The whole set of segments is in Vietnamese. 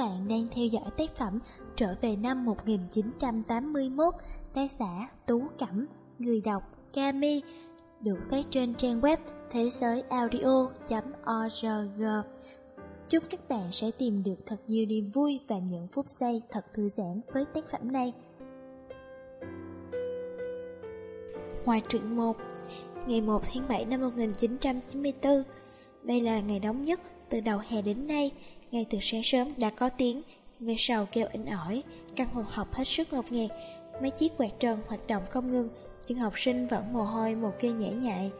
Các bạn đang theo dõi tác phẩm Trở về năm 1981, tác giả Tú Cẩm, người đọc Kami, được phát trên trang web thế giới audio.org. Chúc các bạn sẽ tìm được thật nhiều niềm vui và những phút giây thật thư giãn với tác phẩm này. Ngoài truyện 1 Ngày 1 tháng 7 năm 1994 Đây là ngày nóng nhất từ đầu hè đến nay ngay từ sáng sớm đã có tiếng. Ve sầu kêu inh ỏi, Căn phòng học hết sức ngột ngạt. Mấy chiếc quạt trần hoạt động không ngừng, Nhưng học sinh vẫn mồ hôi một kê nhễ nhại.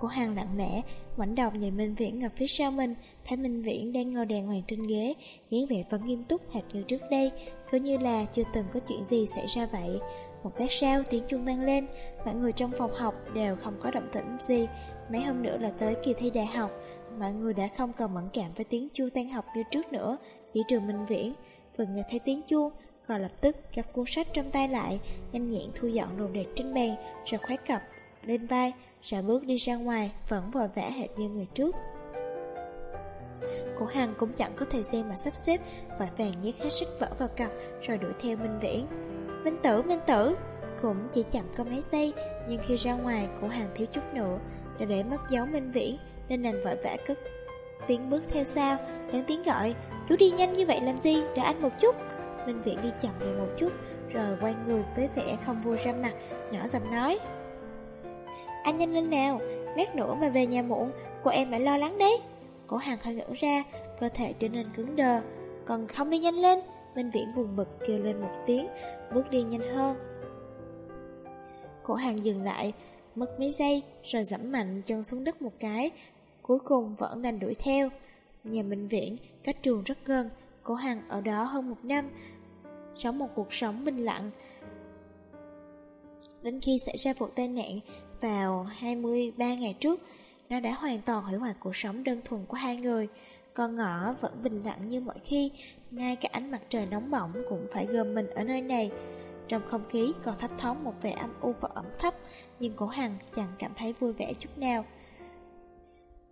Cô hàng lặng lẽ, ngoảnh đầu nhìn Minh Viễn ngập phía sau mình. Thấy Minh Viễn đang ngồi đàng hoàng trên ghế, dáng vẻ vẫn nghiêm túc hệt như trước đây. Cứ như là chưa từng có chuyện gì xảy ra vậy. Một lát sau tiếng chuông vang lên. Mọi người trong phòng học đều không có động tĩnh gì. Mấy hôm nữa là tới kỳ thi đại học. Mọi người đã không còn mẫn cảm với tiếng chuông tan học như trước nữa Chỉ trừ Minh Viễn. Vừa nghe thấy tiếng chuông Còn lập tức gấp cuốn sách trong tay lại Nhanh nhẹn thu dọn đồ đạc trên bàn Rồi khoái cặp lên vai Rồi bước đi ra ngoài Vẫn vội vã hệt như người trước. Cổ Hằng cũng chẳng có thời gian mà sắp xếp Vội vàng nhét hết sách vở vào cặp Rồi đuổi theo Minh Viễn. Minh Tử, Minh Tử! Cũng chỉ chậm có mấy giây Nhưng khi ra ngoài cổ Hằng thiếu chút nữa Đã để mất dấu Minh Viễn nên đành vội vã cất tiếng bước theo sau, lớn tiếng gọi, chú đi nhanh như vậy làm gì, đợi anh một chút. Minh Viễn đi chậm lại một chút, rồi quay người với vẻ không vui ra mặt, nhỏ giọng nói. Anh nhanh lên nào, lát nữa mà về nhà muộn, cô em lại lo lắng đấy. Cổ hàng hơi ngẩn ra, cơ thể trở nên cứng đờ, còn không đi nhanh lên. Minh Viễn buồn bực kêu lên một tiếng, bước đi nhanh hơn. Cổ hàng dừng lại, mất mấy giây, rồi dẫm mạnh chân xuống đất một cái, cuối cùng vẫn đành đuổi theo. Nhà bệnh viện, cách trường rất gần, cổ hằng ở đó hơn một năm, sống một cuộc sống bình lặng. Đến khi xảy ra vụ tai nạn vào 23 ngày trước, nó đã hoàn toàn hủy hoại cuộc sống đơn thuần của hai người. Con ngõ vẫn bình lặng như mọi khi, ngay cả ánh mặt trời nóng bỏng cũng phải gom mình ở nơi này. Trong không khí còn thấp thoáng một vẻ âm u và ẩm thấp, nhưng cổ hằng chẳng cảm thấy vui vẻ chút nào.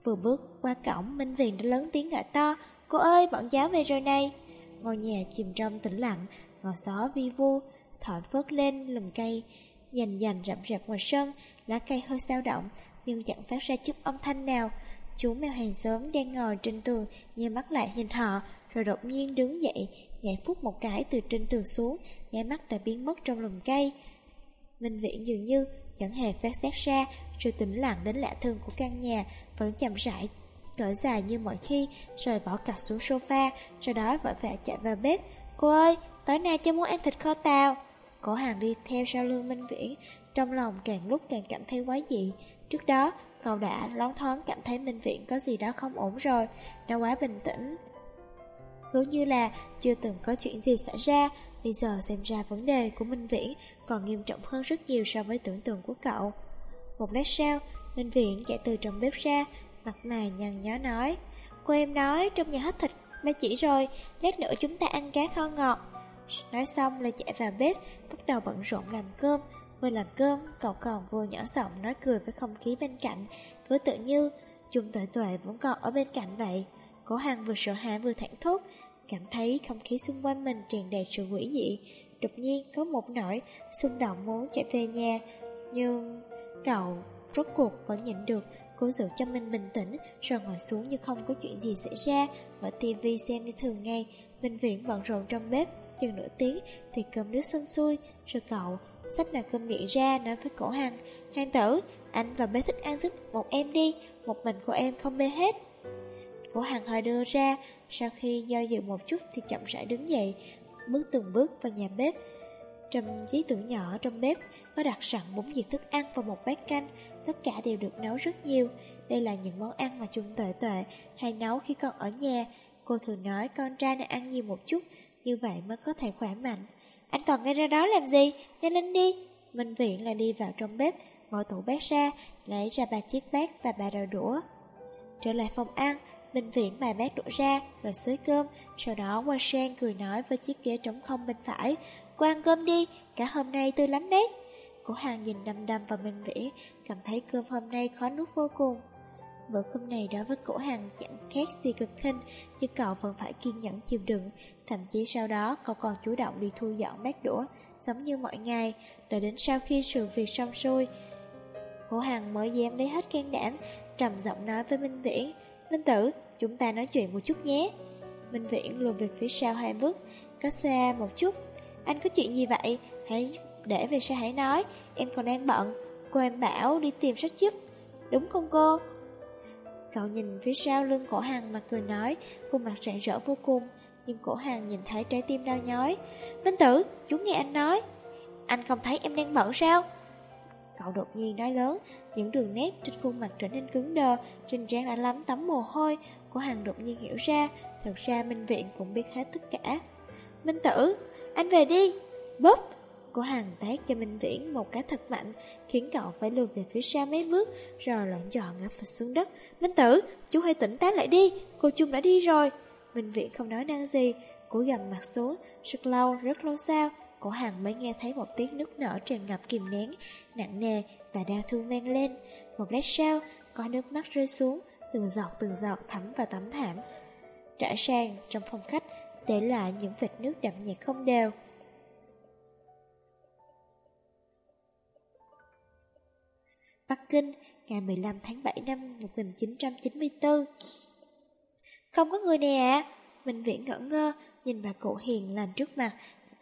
Vừa bước qua cổng, Minh Viền đã lớn tiếng gọi to, Cô ơi, bọn giáo về rồi này. Ngôi nhà chìm trong tĩnh lặng, ngò gió vi vu, thổi phớt lên lùm cây, dành dành rậm rạp ngoài sân, lá cây hơi sao động, nhưng chẳng phát ra chút âm thanh nào. Chú mèo hàng xóm đang ngồi trên tường, nheo mắt lại nhìn họ, rồi đột nhiên đứng dậy, nhảy phút một cái từ trên tường xuống, nháy mắt đã biến mất trong lùm cây. Minh Viễn dường như chẳng hề phát giác ra sự tĩnh lặng đến lạ thường của căn nhà vẫn chậm rãi cởi dài như mọi khi rồi bỏ cặp xuống sofa, sau đó vội vã chạy vào bếp. Cô ơi, tối nay cho muốn ăn thịt kho tàu. Cổ hàng đi theo sau lưng minh viễn, trong lòng càng lúc càng cảm thấy quái dị. Trước đó, cậu đã lón thoáng cảm thấy minh viễn có gì đó không ổn rồi, đã quá bình tĩnh. Cứ như là chưa từng có chuyện gì xảy ra, bây giờ xem ra vấn đề của minh viễn còn nghiêm trọng hơn rất nhiều so với tưởng tượng của cậu. Một lát sau Minh Viện chạy từ trong bếp ra, Mặt mày nhăn nhó nói, Cô em nói trong nhà hết thịt ba chỉ rồi, Lát nữa chúng ta ăn cá kho ngọt. Nói xong là chạy vào bếp, Bắt đầu bận rộn làm cơm. Vừa làm cơm, cậu còn vừa nhỏ giọng nói cười với không khí bên cạnh, Cứ tự như Chung tuệ tuệ vẫn còn ở bên cạnh vậy. Cổ hàng vừa sợ hãi vừa thẳng thốt, Cảm thấy không khí xung quanh mình tràn đầy sự quỷ dị. Đột nhiên có một nỗi xung động muốn chạy về nhà, Nhưng cậu Rốt cuộc vẫn nhịn được, Cố giữ cho mình bình tĩnh, Rồi ngồi xuống như không có chuyện gì xảy ra. Mở tivi xem như thường ngày Minh Viễn bận rộn trong bếp. Chừng nửa tiếng thì cơm nước sân xuôi, Rồi cậu xách nồi cơm miệng ra Nói với cổ hằng Hàng tử, anh và bé thích ăn giúp một em đi, Một mình của em không bê hết. Cổ hằng hơi đưa ra, Sau khi do dự một chút thì chậm rãi đứng dậy, Bước từng bước vào nhà bếp. Trong chiếc tủ nhỏ trong bếp Có đặt sẵn bốn dĩa thức ăn và một bát canh tất cả đều được nấu rất nhiều. Đây là những món ăn mà chúng tuệ tuệ hay nấu khi còn ở nhà. Cô thường nói con trai nên ăn nhiều một chút, như vậy mới có thể khỏe mạnh. Anh còn ngay ra đó làm gì? Nhanh lên đi. Minh Viện lại đi vào trong bếp, mở tủ bát ra, lấy ra ba chiếc bát và ba đầu đũa. Trở lại phòng ăn, Minh Viện bài bát đũa ra, rồi xới cơm, sau đó qua sen cười nói với chiếc ghế trống không bên phải. quang ăn cơm đi, cả hôm nay tươi lắm đấy. Cổ hàng nhìn đăm đăm vào Minh Vĩ Cảm thấy cơm hôm nay khó nuốt vô cùng. Bữa cơm này đối với cổ hàng chẳng khác gì cực khinh Nhưng cậu vẫn phải kiên nhẫn chịu đựng. Thậm chí sau đó cậu còn chủ động đi thu dọn bát đũa Giống như mọi ngày. Đợi đến sau khi sự việc xong xuôi Cổ hàng mới dám lấy hết can đảm Trầm giọng nói với Minh Viễn Minh Tử, chúng ta nói chuyện một chút nhé. Minh Viễn lùi về phía sau hai bước Có xa một chút Anh có chuyện gì vậy? Hãy để về sau hãy nói Em còn đang bận Cô em bảo đi tìm sách giúp Đúng không cô? Cậu nhìn phía sau lưng cổ hàng mà cười nói Khuôn mặt rạng rỡ vô cùng Nhưng cổ hàng nhìn thấy trái tim đau nhói Minh tử, chú nghe anh nói Anh không thấy em đang bận sao? Cậu đột nhiên nói lớn Những đường nét trên khuôn mặt trở nên cứng đờ Trên trán đã lắm tấm mồ hôi Cổ hàng đột nhiên hiểu ra Thật ra Minh Viện cũng biết hết tất cả Minh tử, anh về đi búp! Cô hàng tác cho Minh Viễn một cái thật mạnh Khiến cậu phải lùi về phía sau mấy bước Rồi loạn tròn ngã phịch xuống đất. Minh tử, chú hãy tỉnh táo lại đi Cô Chung đã đi rồi. Minh Viễn không nói năng gì Cô gầm mặt xuống Rất lâu, rất lâu sau Cổ hàng mới nghe thấy một tiếng nước nở tràn ngập kìm nén Nặng nề và đau thương vang lên. Một lát sau Có nước mắt rơi xuống Từng giọt từng giọt thấm vào tấm thảm. Trả sang trong phòng khách Để lại những vệt nước đậm nhạt không đều. Bắc Kinh, ngày 15 tháng 7 năm 1994. Không có người nè ạ. Minh Viễn ngỡ ngơ, nhìn bà cụ hiền lành trước mặt,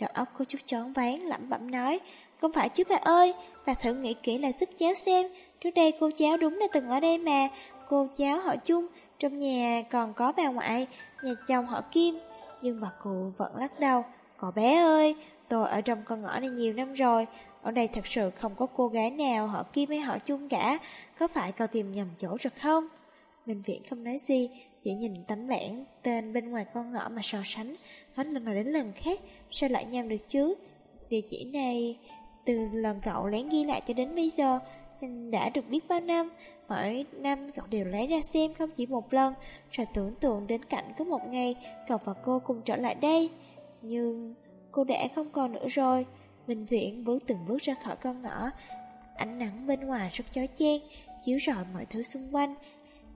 đầu óc có chút chón ván, lẩm bẩm nói, không phải chứ bà ơi, bà thử nghĩ kỹ là giúp cháu xem, trước đây cô cháu đúng là từng ở đây mà, cô cháu họ chung, trong nhà còn có bà ngoại, nhà chồng họ Kim, nhưng bà cụ vẫn lắc đầu, cậu bé ơi, tôi ở trong con ngõ này nhiều năm rồi, ở đây thật sự không có cô gái nào họ Kim hay họ chung cả. Có phải cậu tìm nhầm chỗ rồi không? Minh Viễn không nói gì, Chỉ nhìn tấm bảng tên bên ngoài con ngõ mà so sánh. Hết lần này đến lần khác, Sao lại nhầm được chứ? Địa chỉ này, Từ lần cậu lén ghi lại cho đến bây giờ, Đã được biết bao năm? Mỗi năm cậu đều lấy ra xem không chỉ một lần. Rồi tưởng tượng đến cảnh có một ngày, Cậu và cô cùng trở lại đây. Nhưng cô đã không còn nữa rồi. Minh Viễn bước từng bước ra khỏi con ngõ. Ánh nắng bên ngoài rất chói chang, Chiếu rọi mọi thứ xung quanh.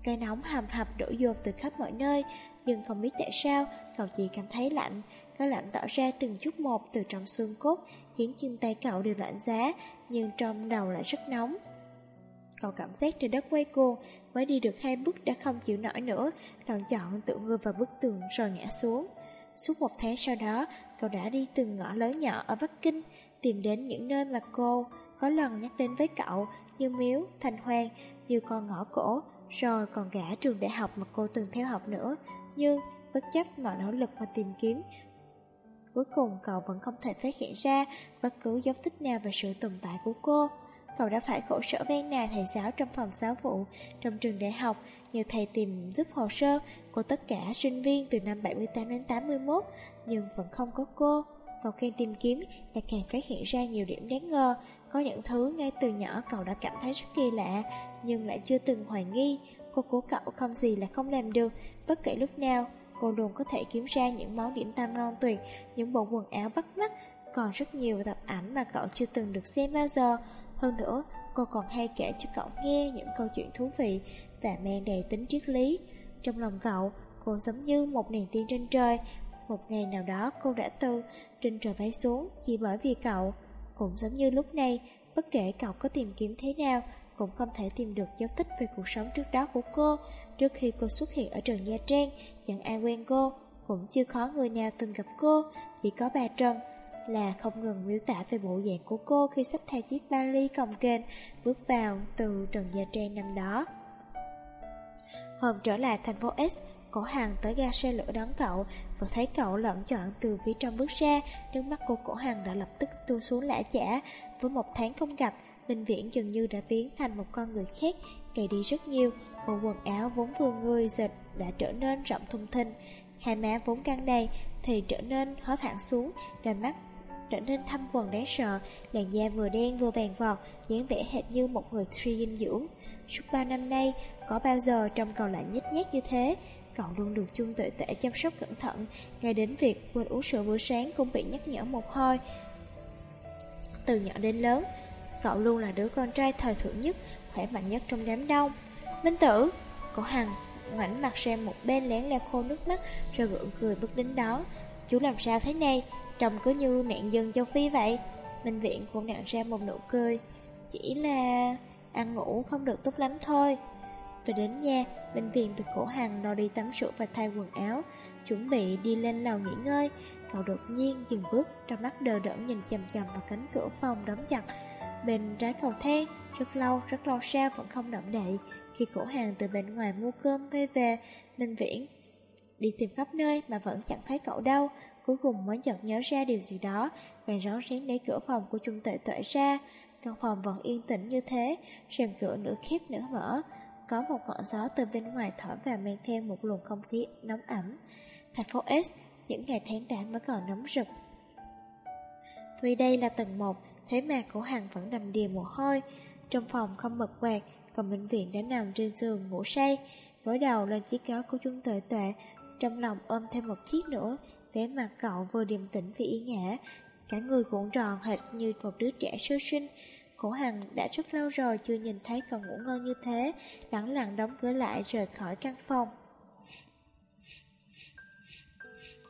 Cây nóng hầm hập đổ dồn từ khắp mọi nơi, Nhưng không biết tại sao, Cậu chỉ cảm thấy lạnh. Cái lạnh tỏ ra từng chút một từ trong xương cốt, Khiến chân tay cậu đều lạnh giá, Nhưng trong đầu lại rất nóng. Cậu cảm giác trên đất quay cuồng, Mới đi được hai bước đã không chịu nổi nữa. Lòng chọn tự ngư vào bức tường rồi ngã xuống. Suốt một tháng sau đó Cậu đã đi từng ngõ lớn nhỏ ở Bắc Kinh tìm đến những nơi mà cô có lần nhắc đến với cậu như Miếu, Thành Hoàng, nhiều con ngõ cổ, rồi còn cả trường đại học mà cô từng theo học nữa. Nhưng bất chấp mọi nỗ lực mà tìm kiếm, cuối cùng cậu vẫn không thể phát hiện ra bất cứ dấu tích nào về sự tồn tại của cô. Cậu đã phải khổ sở ven nà thầy giáo trong phòng giáo vụ, trong trường đại học, nhờ thầy tìm giúp hồ sơ của tất cả sinh viên từ năm 78 đến 81, nhưng vẫn không có cô. Cậu càng tìm kiếm, lại càng phát hiện ra nhiều điểm đáng ngờ. Có những thứ ngay từ nhỏ cậu đã cảm thấy rất kỳ lạ, nhưng lại chưa từng hoài nghi. Cô của cậu không gì là không làm được, bất kể lúc nào, cô luôn có thể kiếm ra những món điểm tâm ngon tuyệt, những bộ quần áo bắt mắt, còn rất nhiều tập ảnh mà cậu chưa từng được xem bao giờ. Hơn nữa, cô còn hay kể cho cậu nghe những câu chuyện thú vị và mang đầy tính triết lý. Trong lòng cậu, cô giống như một niềm tin trên trời. Một ngày nào đó cô đã từ trên trời bay xuống chỉ bởi vì cậu. Cũng giống như lúc này, bất kể cậu có tìm kiếm thế nào, cũng không thể tìm được dấu tích về cuộc sống trước đó của cô. Trước khi cô xuất hiện ở trường Nha Trang, chẳng ai quen cô, cũng chưa có người nào từng gặp cô, chỉ có bà Trần là không ngừng miêu tả về bộ dạng của cô khi xách theo chiếc vali cồng kềnh bước vào từ Trần Gia Trang năm đó. Hôm trở lại thành phố S, Cổ hàng tới ga xe lửa đón cậu. Và thấy cậu lợn chọn từ phía trong bước ra Nước mắt của cổ hàng đã lập tức tu xuống lã chả. Với một tháng không gặp Minh Viễn dường như đã biến thành một con người khác Cày đi rất nhiều. Bộ quần áo vốn vừa người dịch Đã trở nên rộng thùng thình. Hai má vốn căng đầy Thì trở nên hóp hẳn xuống Đôi mắt trở nên thâm quần đáng sợ. Làn da vừa đen vừa vàng vọt, dáng vẻ hệt như một người suy dinh dưỡng. Suốt ba năm nay, Có bao giờ trông cậu lại nhếch nhác như thế? Cậu luôn được chung tuệ tệ chăm sóc cẩn thận. Ngay đến việc quên uống sữa bữa sáng cũng bị nhắc nhở một hồi. Từ nhỏ đến lớn, Cậu luôn là đứa con trai thời thượng nhất, Khỏe mạnh nhất trong đám đông. Minh tử Cổ Hằng ngoảnh mặt sang một bên lén leo khô nước mắt, Rồi gượng cười bước đến đó. Chú làm sao thế này? Trông cứ như nạn dân châu Phi vậy. Minh viện cũng nặng ra một nụ cười Chỉ là ăn ngủ không được tốt lắm thôi. Về đến nhà Bệnh viện được cổ hàng lo đi tắm rửa và thay quần áo Chuẩn bị đi lên lầu nghỉ ngơi. Cậu đột nhiên dừng bước Trong mắt đờ đẫn nhìn chầm chầm vào cánh cửa phòng đóng chặt. Bên trái cầu thang Rất lâu, rất lâu sau vẫn không động đậy. Khi cổ hàng từ bên ngoài mua cơm quay về Minh Viễn Đi tìm khắp nơi mà vẫn chẳng thấy cậu đâu. Cuối cùng mới chợt nhớ ra điều gì đó Bèn rón rén đẩy cửa phòng của Trung Tuệ Tuệ ra. Căn phòng vẫn yên tĩnh như thế, rèm cửa nửa khép nửa mở. Có một ngọn gió từ bên ngoài thổi vào mang theo một luồng không khí nóng ẩm. Thành phố S, những ngày tháng 8 mới còn nóng rực. Tuy đây là tầng 1 Thế mà cổ hàng vẫn đầm đìa mồ hôi. Trong phòng không bật quạt, Còn bệnh viện đã nằm trên giường ngủ say. Gối đầu lên chiếc gối của Trung Tuệ Tuệ, Trong lòng ôm thêm một chiếc nữa vẻ mặt cậu vừa điềm tĩnh vì ý nhã, cả người cuộn tròn hệt như một đứa trẻ sơ sinh. Cổ Hằng đã rất lâu rồi chưa nhìn thấy cậu ngủ ngon như thế, lặng lặng đóng cửa lại rời khỏi căn phòng.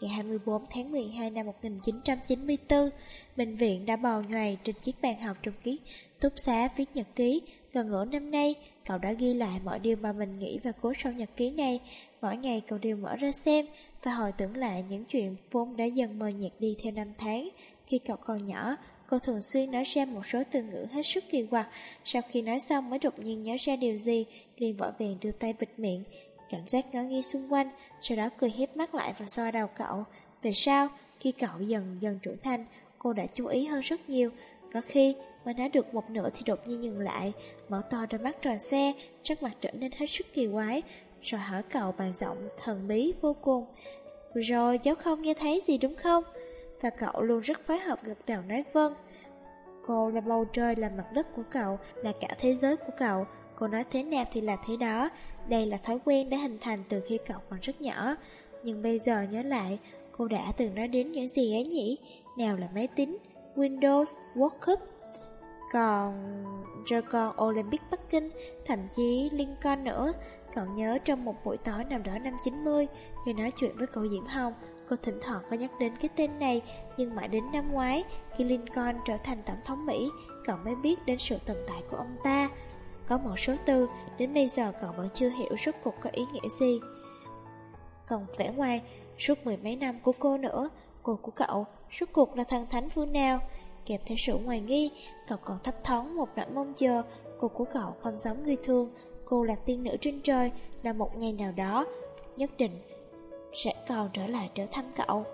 Ngày 24 tháng 12 năm 1994, bệnh viện đã bò nhoài trên chiếc bàn học trong ký túc xá viết nhật ký. Gần nửa năm nay, cậu đã ghi lại mọi điều mà mình nghĩ và cuốn sổ nhật ký này. Mỗi ngày cậu đều mở ra xem, và hồi tưởng lại những chuyện vốn đã dần mờ nhạt đi theo năm tháng. Khi cậu còn nhỏ, cô thường xuyên nói ra một số từ ngữ hết sức kỳ quặc. Sau khi nói xong mới đột nhiên nhớ ra điều gì, liền vội vàng đưa tay bịt miệng. Cảnh giác ngó nghi xung quanh, sau đó cười hiếp mắt lại và xoa đầu cậu. Về sau, khi cậu dần dần trưởng thành, cô đã chú ý hơn rất nhiều. Có khi, mới nói được một nửa thì đột nhiên dừng lại, mở to đôi mắt tròn xe, sắc mặt trở nên hết sức kỳ quái, rồi hỏi cậu bằng giọng thần bí vô cùng. Vừa rồi cháu không nghe thấy gì đúng không? Và cậu luôn rất phối hợp gật đầu nói vâng. Cô là bầu trời, là mặt đất của cậu, là cả thế giới của cậu. Cô nói thế nào thì là thế đó. Đây là thói quen đã hình thành từ khi cậu còn rất nhỏ. Nhưng bây giờ nhớ lại, cô đã từng nói đến những gì ấy nhỉ? Nào là máy tính, Windows, Workup, còn rồi còn Olympic Bắc Kinh, thậm chí Lincoln nữa. Cậu nhớ trong một buổi tối nào đó năm 90 Khi nói chuyện với cậu Diễm Hồng, Cô thỉnh thoảng có nhắc đến cái tên này, Nhưng mãi đến năm ngoái, Khi Lincoln trở thành tổng thống Mỹ, Cậu mới biết đến sự tồn tại của ông ta. Có một số từ, Đến bây giờ cậu vẫn chưa hiểu rốt cuộc có ý nghĩa gì. Còn vẻ ngoài, Suốt mười mấy năm của cô nữa, Cô của cậu Rốt cuộc là thần thánh phương nào? Kèm theo sự ngoài nghi, Cậu còn thấp thoáng một nỗi mong chờ Cô của cậu không giống người thường cô là tiên nữ trên trời, là một ngày nào đó, nhất định sẽ còn trở lại trở thăm cậu.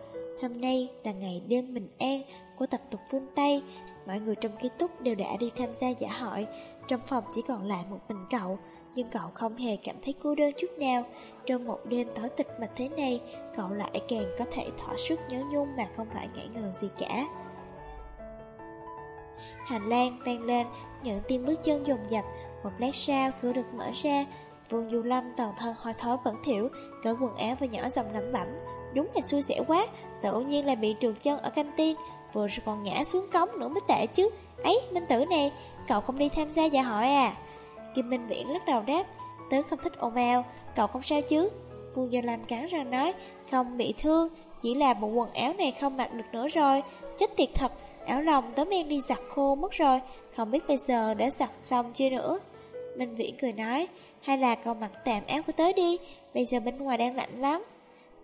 Hôm nay là ngày đêm bình an của tập tục phương Tây, mọi người trong ký túc đều đã đi tham gia giả hội, trong phòng chỉ còn lại một mình cậu, nhưng cậu không hề cảm thấy cô đơn chút nào. Trong một đêm tối tịch mịch thế này, cậu lại càng có thể thỏa sức nhớ nhung mà không phải ngại ngờ gì cả. Hành lang vang lên, những tiếng bước chân dồn dập, một lát sau, cửa được mở ra. Vương Du Lâm toàn thân hôi thối bẩn thỉu Cởi quần áo và nhỏ giọng lẩm bẩm, Đúng là xui xẻo quá, Tự nhiên là bị trượt chân ở canh tin, Vừa rồi còn ngã xuống cống nữa mới tệ chứ. Ấy, Minh Tử nè, Cậu không đi tham gia dạ hội à? Kim Minh Viễn lắc đầu đáp, Tớ không thích ồn ào, Cậu không sao chứ? Vương Du Lâm cắn răng nói, Không bị thương, Chỉ là bộ quần áo này không mặc được nữa rồi, Chết tiệt thật. Áo lòng tớ men đi giặt khô mất rồi Không biết bây giờ đã giặt xong chưa nữa Minh Viễn cười nói, hay là cậu mặc tạm áo của tớ đi, bây giờ bên ngoài đang lạnh lắm.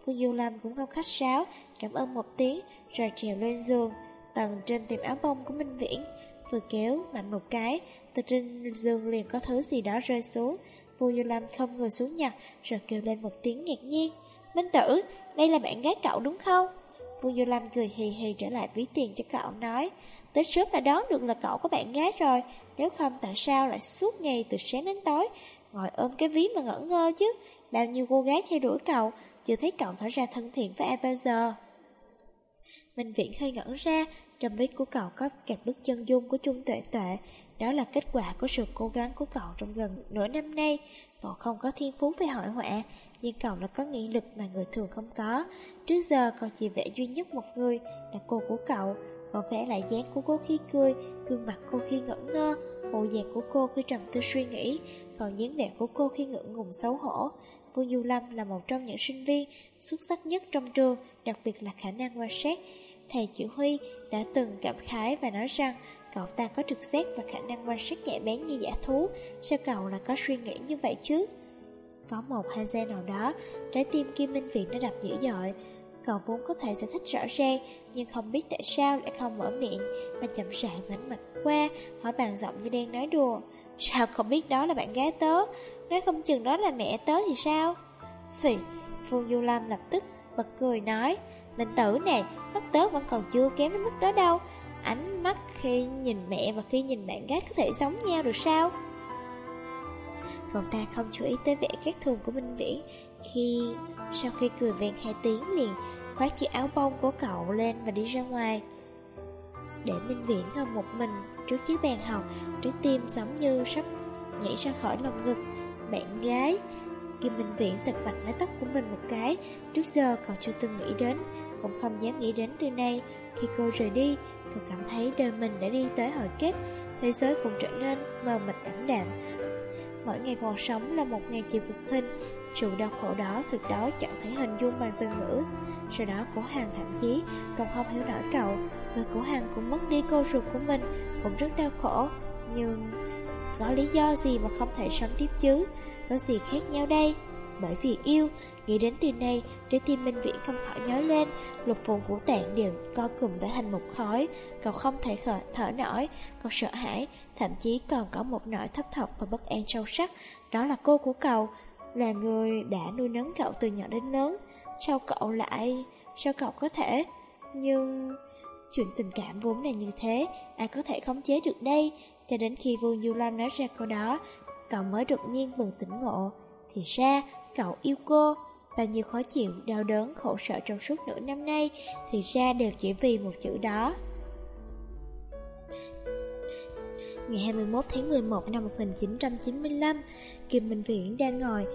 Phương Du Lâm cũng không khách sáo, cảm ơn một tiếng, rồi trèo lên giường, tầng trên tìm áo bông của Minh Viễn. Vừa kéo mạnh một cái, từ trên giường liền có thứ gì đó rơi xuống. Phương Du Lâm không ngồi xuống nhặt, rồi kêu lên một tiếng ngạc nhiên. Minh Tử, đây là bạn gái cậu đúng không? Vương Du Lâm cười hì hì trở lại ví tiền cho cậu, nói, Tới sớm là đoán được là cậu có bạn gái rồi. Nếu không, tại sao lại suốt ngày từ sáng đến tối Ngồi ôm cái ví mà ngỡ ngơ chứ? Bao nhiêu cô gái theo đuổi cậu, Chưa thấy cậu tỏ ra thân thiện với ai bao giờ. Minh Viễn hơi ngẩn ra, Trong ví của cậu có kẹp bức chân dung của Trung Tuệ Tuệ. Đó là kết quả của sự cố gắng của cậu trong gần nửa năm nay. Cậu không có thiên phú về hội họa nhưng cậu là có nghị lực mà người thường không có Trước giờ cậu chỉ vẽ duy nhất một người Là cô của cậu Cậu vẽ lại dáng của cô khi cười Gương mặt cô khi ngẩn ngơ Bộ dạng của cô khi trầm tư suy nghĩ còn dáng vẻ của cô khi ngượng ngùng xấu hổ. Vương Du Lâm là một trong những sinh viên xuất sắc nhất trong trường, đặc biệt là khả năng quan sát. Thầy chỉ huy đã từng cảm khái và nói rằng cậu ta có trực giác và khả năng quan sát nhạy bén như giả thú, sao cậu là có suy nghĩ như vậy chứ? Có một hai giây nào đó, trái tim Kim Minh Viện đã đập dữ dội. Cậu vốn có thể giải thích rõ ràng, nhưng không biết tại sao lại không mở miệng, mà chậm rãi ngoảnh mặt qua, hỏi bàn giọng như đang nói đùa. Sao không biết đó là bạn gái tớ, nói không chừng đó là mẹ tớ thì sao? Phì, Phương Du Lâm lập tức bật cười nói, mình tử nè, mắt tớ vẫn còn chưa kém đến mức đó đâu. Ánh mắt khi nhìn mẹ và khi nhìn bạn gái có thể giống nhau được sao? Cậu ta không chú ý tới vẻ ghét thường của Minh Viễn Khi, sau khi cười vẹn hai tiếng liền, Khoác chiếc áo bông của cậu lên và đi ra ngoài. Để Minh Viễn ngồi một mình trước chiếc bàn học, Trái tim giống như sắp nhảy ra khỏi lòng ngực. Bạn gái Kim Minh Viễn giật mạnh mái tóc của mình một cái, Trước giờ cậu chưa từng nghĩ đến, Cũng không dám nghĩ đến từ nay. Khi cô rời đi Cậu cảm thấy đời mình đã đi tới hồi kết, Thế giới cũng trở nên mờ mịt ảm đạm. Mỗi ngày còn sống là một ngày kỳ vực hình Sự đau khổ đó thực đó chẳng thể hình dung bằng từ ngữ. Sau đó cổ hàng thậm chí còn không hiểu nổi cậu Và cổ hàng cũng mất đi cô ruột của mình Cũng rất đau khổ. Nhưng có lý do gì mà không thể sống tiếp chứ? Có gì khác nhau đây? Bởi vì yêu Nghĩ đến từ này Trái tim Minh Viễn không khỏi nhớ lên. Lục phù của tạng đều co cùng đã thành một khói. Cậu không thể khởi, thở nổi Cậu sợ hãi Thậm chí còn có một nỗi thấp thỏm và bất an sâu sắc. Đó là cô của cậu Là người đã nuôi nấng cậu từ nhỏ đến lớn. Sao cậu lại Sao cậu có thể? Nhưng Chuyện tình cảm vốn là như thế Ai có thể khống chế được đây? Cho đến khi Vương Du Lam nói ra câu đó Cậu mới đột nhiên bừng tỉnh ngộ. Thì ra cậu yêu cô. Bao nhiêu khó chịu, đau đớn, khổ sở trong suốt nửa năm nay Thì ra đều chỉ vì một chữ đó. Ngày 21 tháng 11 năm 1995 Kim Minh Viễn đang ngồi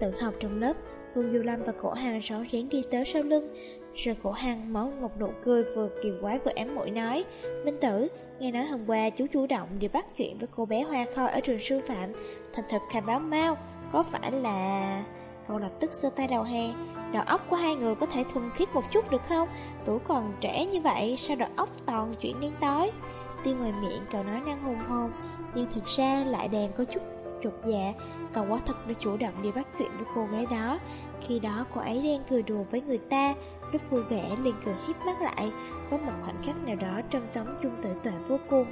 tự học trong lớp. Vương Du Lâm và cổ hàng rõ rén đi tới sau lưng. Rồi cổ hàng mở một nụ cười vừa kiều quái vừa ám mũi nói Minh Tử, nghe nói hôm qua chú chủ động đi bắt chuyện với cô bé Hoa Khôi ở trường sư phạm Thành thật khai báo mau Có phải là... Cậu lập tức giơ tay đầu hè Đầu óc của hai người có thể thuần khiết một chút được không? Tuổi còn trẻ như vậy Sao đầu óc toàn chuyện điên tối? Tuy ngoài miệng cậu nói năng hùng hồn, Nhưng thực ra lại đang có chút trục dạ. Cậu quá thật đã chủ động đi bắt chuyện với cô gái đó. Khi đó cô ấy đang cười đùa với người ta, Lúc vui vẻ liền cười hiếp mắt lại, Có một khoảnh khắc nào đó trông giống chung tự tuệ vô cùng.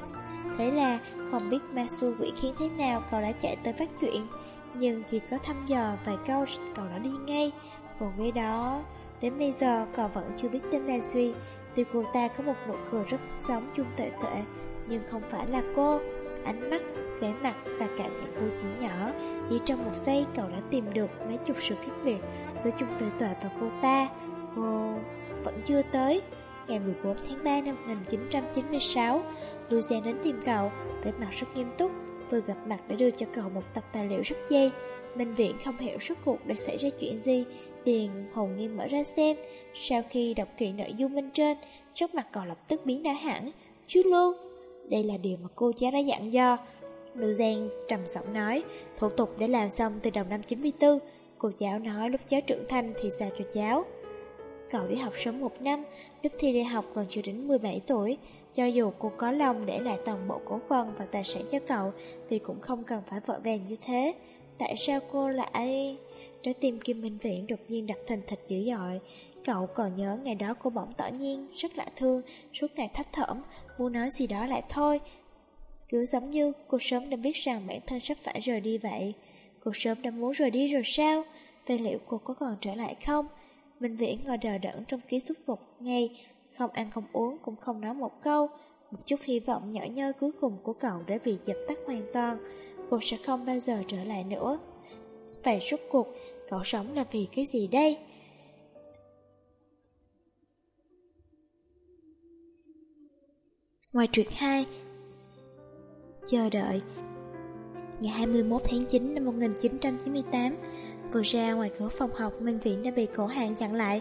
Thế là không biết ma xui quỷ khiến thế nào cậu đã chạy tới bắt chuyện, Nhưng chỉ có thăm dò vài câu cậu đã đi ngay. Cô gái đó, Đến bây giờ cậu vẫn chưa biết tên là Duy Tuy cô ta có một nụ cười rất giống chung tệ tệ Nhưng không phải là cô. Ánh mắt, vẻ mặt và cả những cử chỉ nhỏ Chỉ trong một giây cậu đã tìm được mấy chục sự khác biệt Giữa chung tệ tệ và cô ta. Cô vẫn chưa tới. Ngày 14 tháng 3 năm 1996 Lucia đến tìm cậu Vẻ mặt rất nghiêm túc Vừa gặp mặt đã đưa cho cậu một tập tài liệu rất dây Minh viện không hiểu suốt cuộc đã xảy ra chuyện gì Tiền, hồn nhiên mở ra xem. Sau khi đọc kỹ nội dung bên trên, Trước mặt cậu lập tức biến đã hẳn. Chú Lô Đây là điều mà cô cha đã dặn do Lưu Giang trầm giọng nói, Thủ tục đã làm xong từ đầu năm 94 Cô giáo nói lúc cháu trưởng thành thì sao cho cháu? Cậu đi học sớm một năm, Lúc thi đại học còn chưa đến 17 tuổi. Cho dù cô có lòng để lại toàn bộ cổ phần và tài sản cho cậu, Thì cũng không cần phải vội vàng như thế. Tại sao cô lại... Trái tim Kim Minh Viễn đột nhiên đập thành thịt dữ dội. Cậu còn nhớ ngày đó cô bỗng tỏ nhiên, Rất lạ thương, Suốt ngày thấp thỏm, Muốn nói gì đó lại thôi. Cứ giống như cô sớm đã biết rằng bản thân sắp phải rời đi vậy. Cô sớm đã muốn rời đi rồi sao? Vậy liệu cô có còn trở lại không? Minh Viễn ngồi đờ đẫn trong ký xúc một ngày Không ăn không uống cũng không nói một câu. Một chút hy vọng nhỏ nhoi cuối cùng của cậu đã bị dập tắt hoàn toàn. Cô sẽ không bao giờ trở lại nữa. Vậy rốt cuộc Cậu sống là vì cái gì đây? Ngoài truyện 2 Chờ đợi. Ngày 21 tháng 9 năm 1998 Vừa ra ngoài cửa phòng học, Minh Viễn đã bị cổ hàng chặn lại.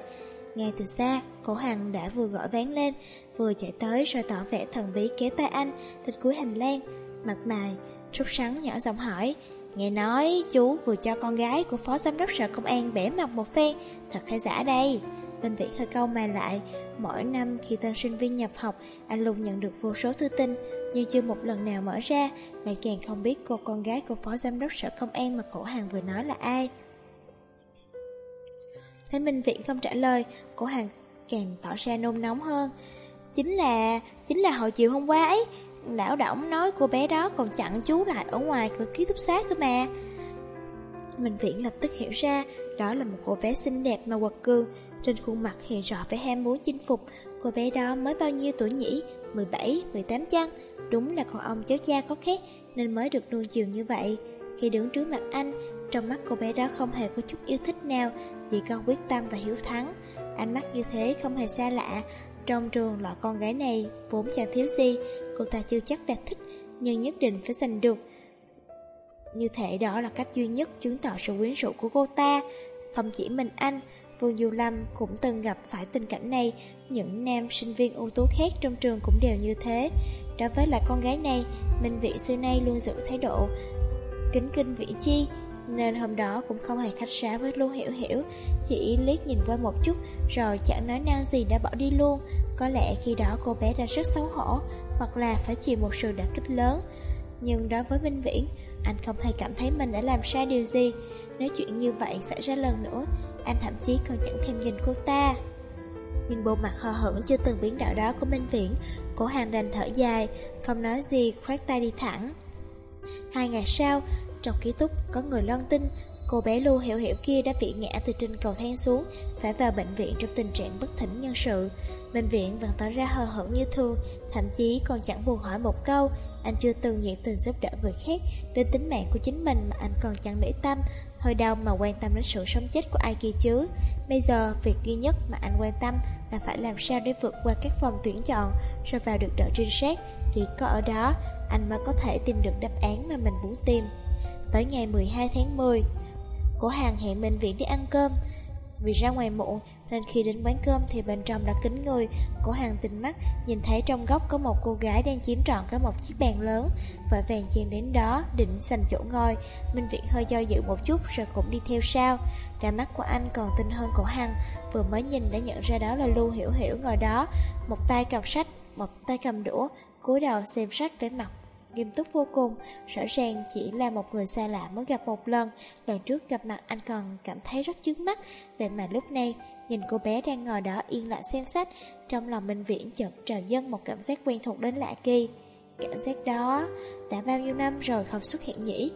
Ngay từ xa, Cổ hàng đã vừa gọi ván lên, Vừa chạy tới rồi tỏ vẻ thần bí kéo tay anh, Đến cuối hành lang. Mặt mày Trúc sắn nhỏ giọng hỏi Nghe nói chú vừa cho con gái của phó giám đốc sở công an bẻ mặt một phen, Thật hay giả đây? Minh Viễn hơi câu mà lại, Mỗi năm khi tân sinh viên nhập học, Anh luôn nhận được vô số thư tin, Nhưng chưa một lần nào mở ra, Lại càng không biết cô con gái của phó giám đốc sở công an Mà cổ hàng vừa nói là ai. Thấy Minh Viễn không trả lời, Cổ hàng càng tỏ ra nôn nóng hơn. Chính là Chính là hồi chiều hôm qua ấy Lão Đổng nói cô bé đó còn chặn chú lại Ở ngoài cửa ký túc xá cơ mà. Minh Viễn lập tức hiểu ra Đó là một cô bé xinh đẹp mà quật cường. Trên khuôn mặt hiện rõ vẻ ham muốn chinh phục. Cô bé đó mới bao nhiêu tuổi nhỉ? 17, 18 chăng? Đúng là con ông cháu cha có khét Nên mới được nuôi chiều như vậy. Khi đứng trước mặt anh Trong mắt cô bé đó không hề có chút yêu thích nào Chỉ còn quyết tâm và hiếu thắng. Ánh mắt như thế không hề xa lạ. Trong trường loại con gái này Vốn chẳng thiếu gì Cô ta chưa chắc đã thích, Nhưng nhất định phải giành được. Như thể đó là cách duy nhất chứng tỏ sự quyến rũ của cô ta. Không chỉ mình anh, Vương Du Lâm cũng từng gặp phải tình cảnh này. Những nam sinh viên ưu tú khác trong trường cũng đều như thế. Đối với lại con gái này, Minh Vị xưa nay luôn giữ thái độ Kính kinh vĩ chi nên hôm đó cũng không hề khách sáo với Lưu Hiểu Hiểu. Chỉ liếc nhìn qua một chút, Rồi chẳng nói năng gì đã bỏ đi luôn. Có lẽ khi đó cô bé đã rất xấu hổ, Hoặc là phải chịu một sự đả kích lớn. Nhưng đối với Minh Viễn, Anh không hề cảm thấy mình đã làm sai điều gì. Nếu chuyện như vậy xảy ra lần nữa, anh thậm chí còn chẳng thèm nhìn cô ta. Nhìn bộ mặt hờ hững chưa từng biến đạo đó của Minh Viễn Cổ hàng đành thở dài, Không nói gì, khoát tay đi thẳng. Hai ngày sau trong ký túc, có người loan tin, Cô bé Lưu Hiểu Hiểu kia đã bị ngã từ trên cầu thang xuống, Phải vào bệnh viện trong tình trạng bất thỉnh nhân sự. Bệnh viện vẫn tỏ ra hờ hững như thường, Thậm chí còn chẳng buồn hỏi một câu, Anh chưa từng nhiệt tình giúp đỡ người khác Đến tính mạng của chính mình mà anh còn chẳng để tâm, Hơi đau mà quan tâm đến sự sống chết của ai kia chứ. Bây giờ, việc duy nhất mà anh quan tâm Là phải làm sao để vượt qua các vòng tuyển chọn, Rồi vào được đội trinh sát. Chỉ có ở đó, Anh mới có thể tìm được đáp án mà mình muốn tìm. Tới ngày 12 tháng 10 Cổ hàng hẹn bệnh viện đi ăn cơm. Vì ra ngoài muộn nên khi đến quán cơm thì bên trong đã kín người. Cổ hàng tình mắt nhìn thấy trong góc có một cô gái đang chiếm trọn cả một chiếc bàn lớn. Vội vàng chen đến đó định giành chỗ ngồi. Minh Viện hơi do dự một chút rồi cũng đi theo sau. Đôi mắt của anh còn tinh hơn cổ hằng Vừa mới nhìn đã nhận ra đó là Lưu Hiểu Hiểu ngồi đó. Một tay cầm sách, một tay cầm đũa cúi đầu xem sách với mặt nghiêm túc vô cùng. Rõ ràng chỉ là một người xa lạ mới gặp một lần. Lần trước gặp mặt anh còn cảm thấy rất chướng mắt. Vậy mà lúc này, Nhìn cô bé đang ngồi đó yên lặng xem sách, Trong lòng Minh Viễn chợt trào dâng một cảm giác quen thuộc đến lạ kỳ. Cảm giác đó đã bao nhiêu năm rồi không xuất hiện nhỉ?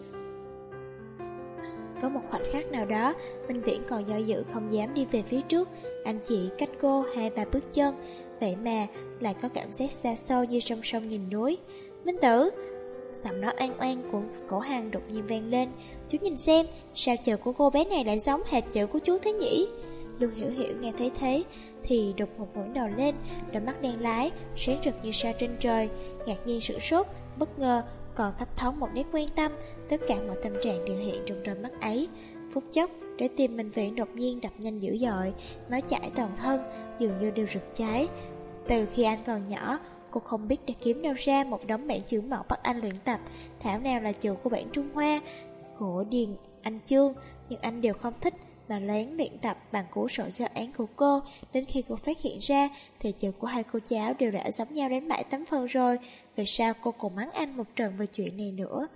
Có một khoảnh khắc nào đó, Minh Viễn còn do dự không dám đi về phía trước. Anh chỉ cách cô hai ba bước chân. Vậy mà lại có cảm giác xa xôi như song sông nhìn núi. Minh Tử Giọng nói oan oan của cổ hàng đột nhiên vang lên. Chú nhìn xem, Sao chợ của cô bé này lại giống hệt chữ của chú thế nhỉ Lưu Hiểu Hiểu nghe thấy thế, Thì đột một ngẩng đầu lên, Đôi mắt đen lái, Sáng rực như sao trên trời. Ngạc nhiên sửng sốt, Bất ngờ Còn thấp thoáng một nét quan tâm, Tất cả mọi tâm trạng đều hiện trong đôi mắt ấy. Phút chốc Để tim mình viện đột nhiên đập nhanh dữ dội, Máu chảy toàn thân, Dường như đều rực cháy. Từ khi anh còn nhỏ Cô không biết đã kiếm đâu ra một đống bản chữ mẫu bắt anh luyện tập Thảo nào là chữ của bản Trung Hoa Của Điền Anh Chương Nhưng anh đều không thích mà lén luyện tập bằng cuốn sổ cho án của cô. Đến khi cô phát hiện ra, thì chữ của hai cô cháu đều đã giống nhau đến 7 phần rồi. Vì sao cô còn mắng anh một trận về chuyện này nữa?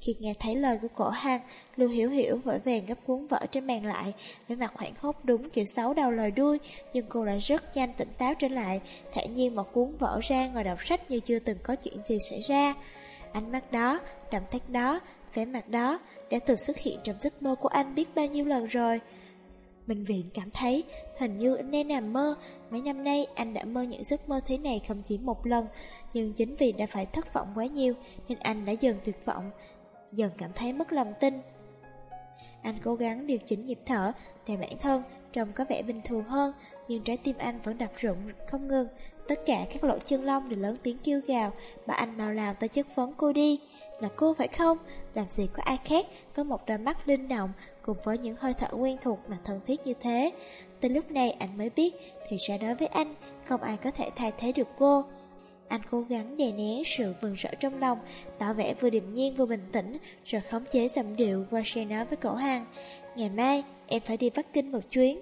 Khi nghe thấy lời của cổ hang Lưu Hiểu Hiểu vội vàng gấp cuốn vở trên bàn lại, với mặt hoảng hốt đúng kiểu xấu đầu lời đuôi, nhưng cô đã rất nhanh tỉnh táo trở lại, thản nhiên mở cuốn vở ra ngồi đọc sách như chưa từng có chuyện gì xảy ra. Ánh mắt đó, động tác đó, vẻ mặt đó đã từng xuất hiện trong giấc mơ của anh biết bao nhiêu lần rồi. Minh Viện cảm thấy hình như anh đang nằm mơ, mấy năm nay anh đã mơ những giấc mơ thế này không chỉ một lần, nhưng chính vì đã phải thất vọng quá nhiều nên anh đã dần tuyệt vọng, dần cảm thấy mất lòng tin. Anh cố gắng điều chỉnh nhịp thở để bản thân trông có vẻ bình thường hơn, nhưng trái tim anh vẫn đập rụng không ngừng. Tất cả các lỗ chân lông đều lớn tiếng kêu gào, bà anh mau làm tới chất vấn cô đi. Là cô phải không? Làm gì có ai khác Có một đôi mắt linh động Cùng với những hơi thở quen thuộc mà thân thiết như thế Từ lúc này anh mới biết Thì ra đối với anh Không ai có thể thay thế được cô anh cố gắng đè nén sự mừng rỡ trong lòng, tỏ vẻ vừa điềm nhiên vừa bình tĩnh, rồi khống chế giọng điệu qua xe nói với cổ hàng. Ngày mai, em phải đi Bắc Kinh một chuyến.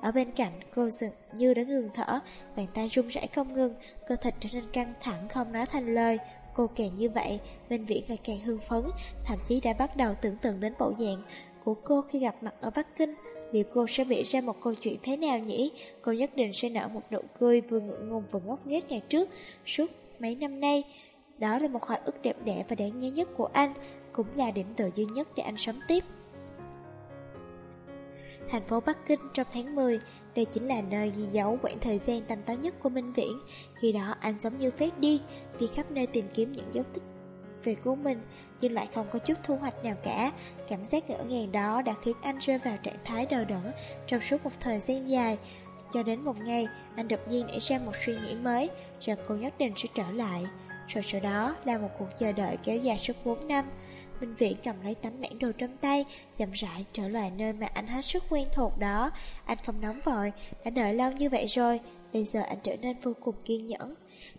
Ở bên cạnh, cô dường như đã ngừng thở, bàn tay run rẩy không ngừng, cơ thịt trở nên căng thẳng không nói thành lời. Cô càng như vậy, Minh Viễn ngày càng hưng phấn, thậm chí đã bắt đầu tưởng tượng đến bộ dạng của cô khi gặp mặt ở Bắc Kinh. Liệu cô sẽ bị ra một câu chuyện thế nào nhỉ? Cô nhất định sẽ nở một nụ cười vừa ngượng ngùng vừa ngốc nghếch ngày trước, suốt mấy năm nay. Đó là một hồi ức đẹp đẽ và đáng nhớ nhất của anh, cũng là điểm tựa duy nhất để anh sống tiếp. Thành phố Bắc Kinh trong tháng 10, đây chính là nơi ghi dấu quãng thời gian tanh táo nhất của Minh Viễn. Khi đó anh giống như phép đi, đi khắp nơi tìm kiếm những dấu tích về của mình, nhưng lại không có chút thu hoạch nào cả. Cảm giác ngỡ ngàng đó đã khiến anh rơi vào trạng thái đờ đẫn trong suốt một thời gian dài. Cho đến một ngày, anh đột nhiên nảy ra một suy nghĩ mới, rằng cô nhất định sẽ trở lại. Rồi sau đó là một cuộc chờ đợi kéo dài suốt 4 năm. Minh Viễn cầm lấy tấm bản đồ trong tay, chậm rãi trở lại nơi mà anh hết sức quen thuộc đó. Anh không nóng vội, đã đợi lâu như vậy rồi, bây giờ anh trở nên vô cùng kiên nhẫn.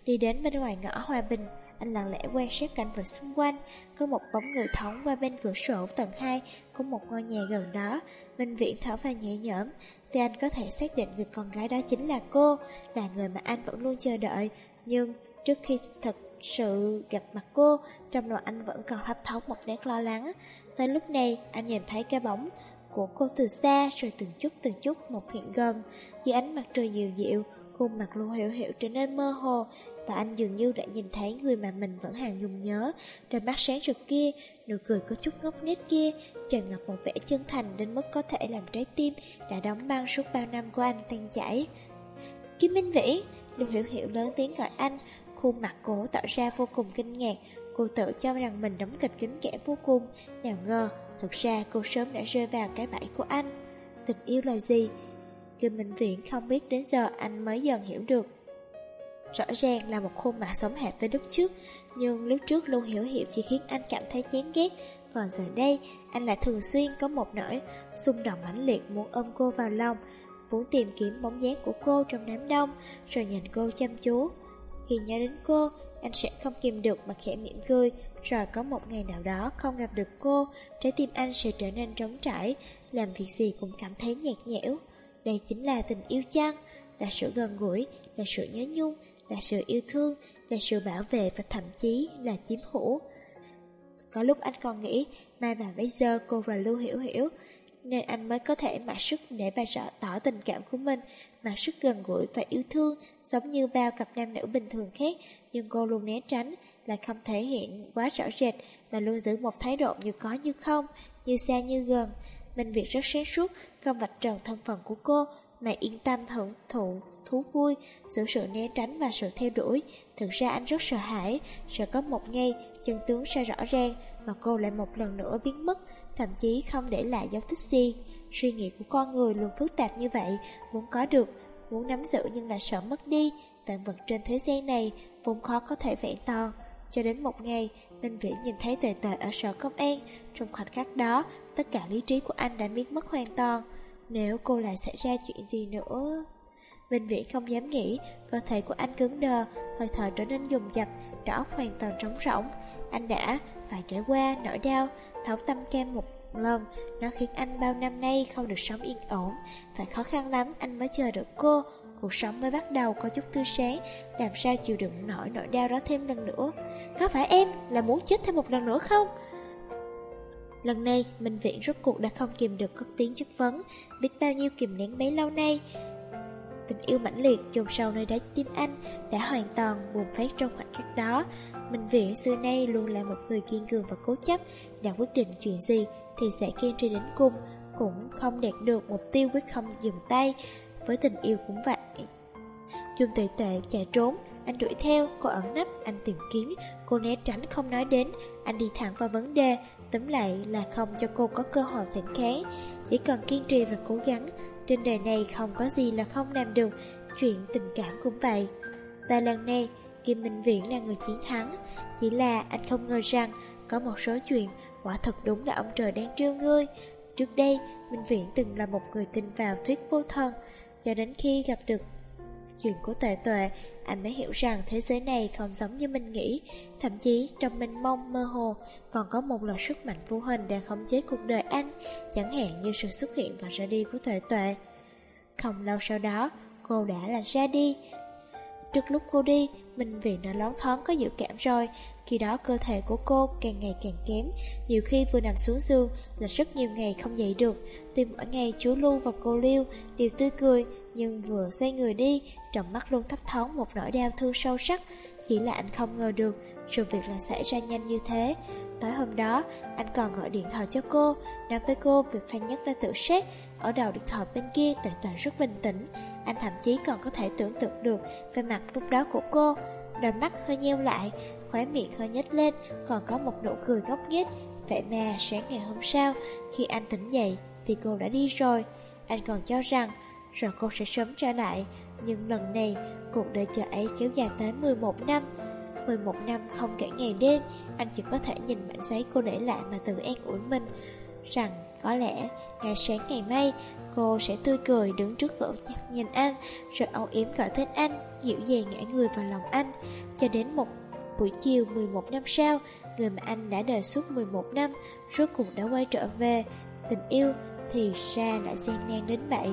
Đi đến bên ngoài ngõ Hòa Bình, anh lặng lẽ quan sát cảnh vật xung quanh, có một bóng người thoáng qua bên cửa sổ tầng 2 của một ngôi nhà gần đó. Minh Viễn thở vào nhẹ nhõm, thì anh có thể xác định người con gái đó chính là cô, là người mà anh vẫn luôn chờ đợi. Nhưng trước khi thật sự gặp mặt cô, trong lòng anh vẫn còn hấp thống một nét lo lắng. Tới lúc này, anh nhìn thấy cái bóng của cô từ xa rồi từng chút từng chút một hiện gần. Dưới ánh mặt trời dịu dịu, khuôn mặt Lưu Hiểu Hiểu trở nên mơ hồ, và anh dường như đã nhìn thấy người mà mình vẫn hàng dùng nhớ, đôi mắt sáng rực kia, nụ cười có chút ngốc nghếch kia, tràn ngập một vẻ chân thành đến mức có thể làm trái tim đã đóng băng suốt bao năm của anh tan chảy. Kim Minh Vĩ, Lưu Hiểu Hiểu lớn tiếng gọi anh, khuôn mặt cố tỏ ra vô cùng kinh ngạc, cô tự cho rằng mình đóng kịch kính kẻ vô cùng, nào ngờ, thực ra cô sớm đã rơi vào cái bẫy của anh. Tình yêu là gì? Kim Minh Viễn không biết đến giờ anh mới dần hiểu được. Rõ ràng là một khuôn mặt sống hệt với lúc trước, Nhưng lúc trước luôn hiểu hiểu chỉ khiến anh cảm thấy chán ghét. Còn giờ đây, anh lại thường xuyên có một nỗi xung động mãnh liệt muốn ôm cô vào lòng, Muốn tìm kiếm bóng dáng của cô trong đám đông, Rồi nhìn cô chăm chú. Khi nhớ đến cô, Anh sẽ không kìm được mà khẽ mỉm cười. Rồi có một ngày nào đó không gặp được cô, Trái tim anh sẽ trở nên trống trải, Làm việc gì cũng cảm thấy nhạt nhẽo. Đây chính là tình yêu chăng? Là sự gần gũi, Là sự nhớ nhung là sự yêu thương, là sự bảo vệ và thậm chí là chiếm hữu. Có lúc anh còn nghĩ, mai và bây giờ cô và Lưu Hiểu Hiểu, nên anh mới có thể mặc sức để bà rõ tỏ tình cảm của mình, mặc sức gần gũi và yêu thương, giống như bao cặp nam nữ bình thường khác, nhưng cô luôn né tránh, lại không thể hiện quá rõ rệt, mà luôn giữ một thái độ như có như không, như xa như gần. Minh Việt rất sáng suốt, không vạch trần thân phận của cô, mà yên tâm hưởng thụ thú vui, giữa sự né tránh và sự theo đuổi. Thực ra anh rất sợ hãi, sợ có một ngày chân tướng sẽ rõ ràng mà cô lại một lần nữa biến mất, thậm chí không để lại dấu tích gì. Suy nghĩ của con người luôn phức tạp như vậy, muốn có được, muốn nắm giữ nhưng lại sợ mất đi. Vạn vật trên thế gian này vốn khó có thể vẹn toàn. Cho đến một ngày, Minh Viễn nhìn thấy tệ tệ ở sở công an. Trong khoảnh khắc đó, tất cả lý trí của anh đã biến mất hoàn toàn. Nếu cô lại xảy ra chuyện gì nữa... Minh Viễn không dám nghĩ, cơ thể của anh cứng đờ, hơi thở trở nên dùng dập, đầu hoàn toàn trống rỗng. Anh đã phải trải qua nỗi đau, thấu tâm cam một lần, nó khiến anh bao năm nay không được sống yên ổn. Phải khó khăn lắm anh mới chờ được cô, cuộc sống mới bắt đầu có chút tươi sáng, làm sao chịu đựng nổi nỗi đau đó thêm lần nữa. Có phải em là muốn chết thêm một lần nữa không? Lần này, Minh Viễn rốt cuộc đã không kìm được cất tiếng chất vấn, biết bao nhiêu kìm nén bấy lâu nay. Tình yêu mãnh liệt chôn sâu nơi đáy tim anh đã hoàn toàn bùng phát trong khoảnh khắc đó. Minh Viễn xưa nay luôn là một người kiên cường và cố chấp, đã quyết định chuyện gì thì sẽ kiên trì đến cùng, cũng không đạt được mục tiêu quyết không dừng tay. Với tình yêu cũng vậy. Dung tệ tệ chạy trốn, anh đuổi theo, cô ẩn nấp, anh tìm kiếm, cô né tránh không nói đến, anh đi thẳng vào vấn đề, tấm lại là không cho cô có cơ hội phản kháng. Chỉ cần kiên trì và cố gắng, trên đời này không có gì là không làm được, chuyện tình cảm cũng vậy. Và lần này, Kim Minh Viễn là người chiến thắng, chỉ là anh không ngờ rằng có một số chuyện quả thật đúng là ông trời đang trêu ngươi. Trước đây, Minh Viễn từng là một người tin vào thuyết vô thần, cho đến khi gặp được chuyện của tuệ tuệ, anh mới hiểu rằng thế giới này không giống như mình nghĩ, thậm chí trong mênh mông mơ hồ còn có một loại sức mạnh vô hình đang khống chế cuộc đời anh, chẳng hạn như sự xuất hiện và ra đi của tuệ tuệ. Không lâu sau đó, cô đã là ra đi. Trước lúc cô đi, mình vì đã lón thoáng có dự cảm rồi, khi đó cơ thể của cô càng ngày càng kém, nhiều khi vừa nằm xuống giường là rất nhiều ngày không dậy được. tìm mỗi ngày chú Lưu và cô Liêu đều tươi cười, nhưng vừa xoay người đi, trong mắt luôn thấp thoáng một nỗi đau thương sâu sắc. Chỉ là anh không ngờ được, sự việc là xảy ra nhanh như thế. Tối hôm đó, anh còn gọi điện thoại cho cô, nói với cô việc Phan Nhất đã tự sát. Ở đầu điện thoại bên kia toàn toàn rất bình tĩnh, anh thậm chí còn có thể tưởng tượng được về mặt lúc đó của cô. Đôi mắt hơi nheo lại, khóe miệng hơi nhếch lên, còn có một nụ cười ngốc nghếch. Vậy mà sáng ngày hôm sau, khi anh tỉnh dậy thì cô đã đi rồi. Anh còn cho rằng rồi cô sẽ sớm trở lại, nhưng lần này cuộc đời chờ ấy kéo dài tới 11 năm. 11 năm không kể ngày đêm, anh chỉ có thể nhìn mảnh giấy cô để lại mà tự an ủi mình rằng có lẽ ngày sáng ngày mai cô sẽ tươi cười đứng trước cửa nhìn anh rồi âu yếm gọi tên anh dịu dàng ngã người vào lòng anh. Cho đến một buổi chiều 11 năm sau người mà anh đã đợi suốt 11 năm rốt cuộc đã quay trở về. Tình yêu thì ra lại gian nan đến vậy.